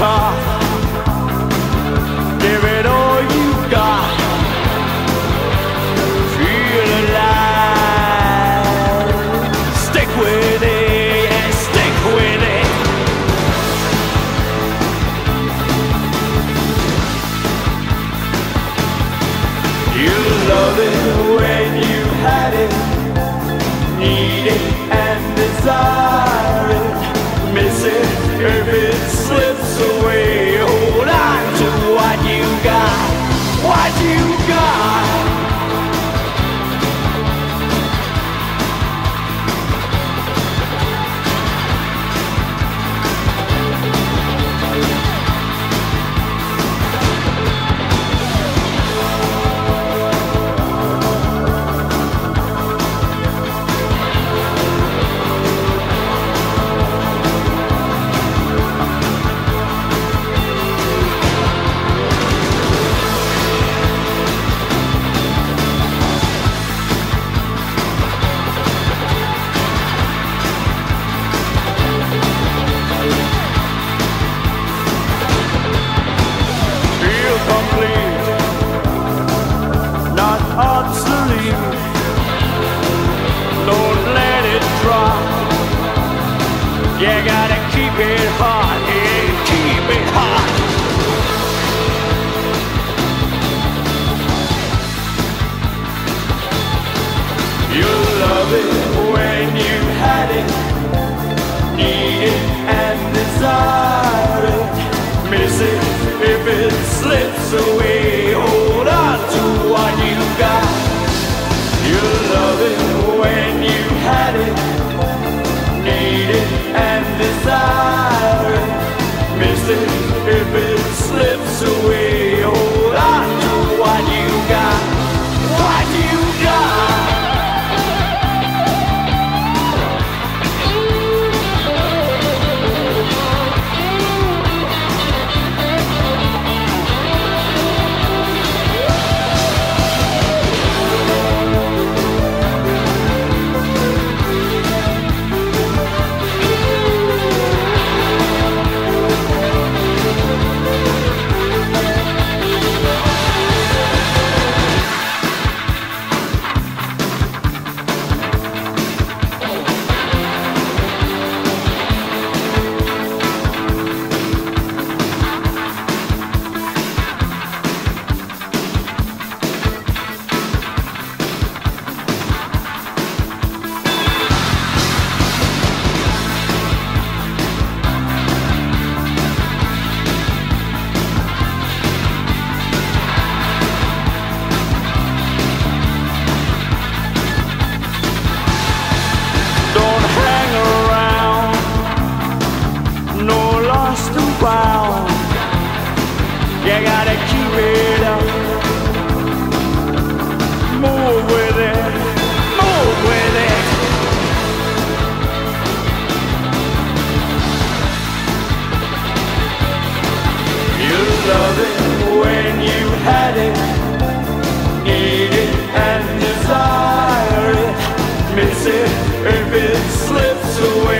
Give it all you got. Feel alive. Stick with it, yeah, stick with it. You it when you had it, need it and desire it, miss it every. You gotta keep it hot, hey, keep it hot. You'll love it when you had it, need it and desire it, miss it if it slips away. need it and desire it, miss it if it slips away.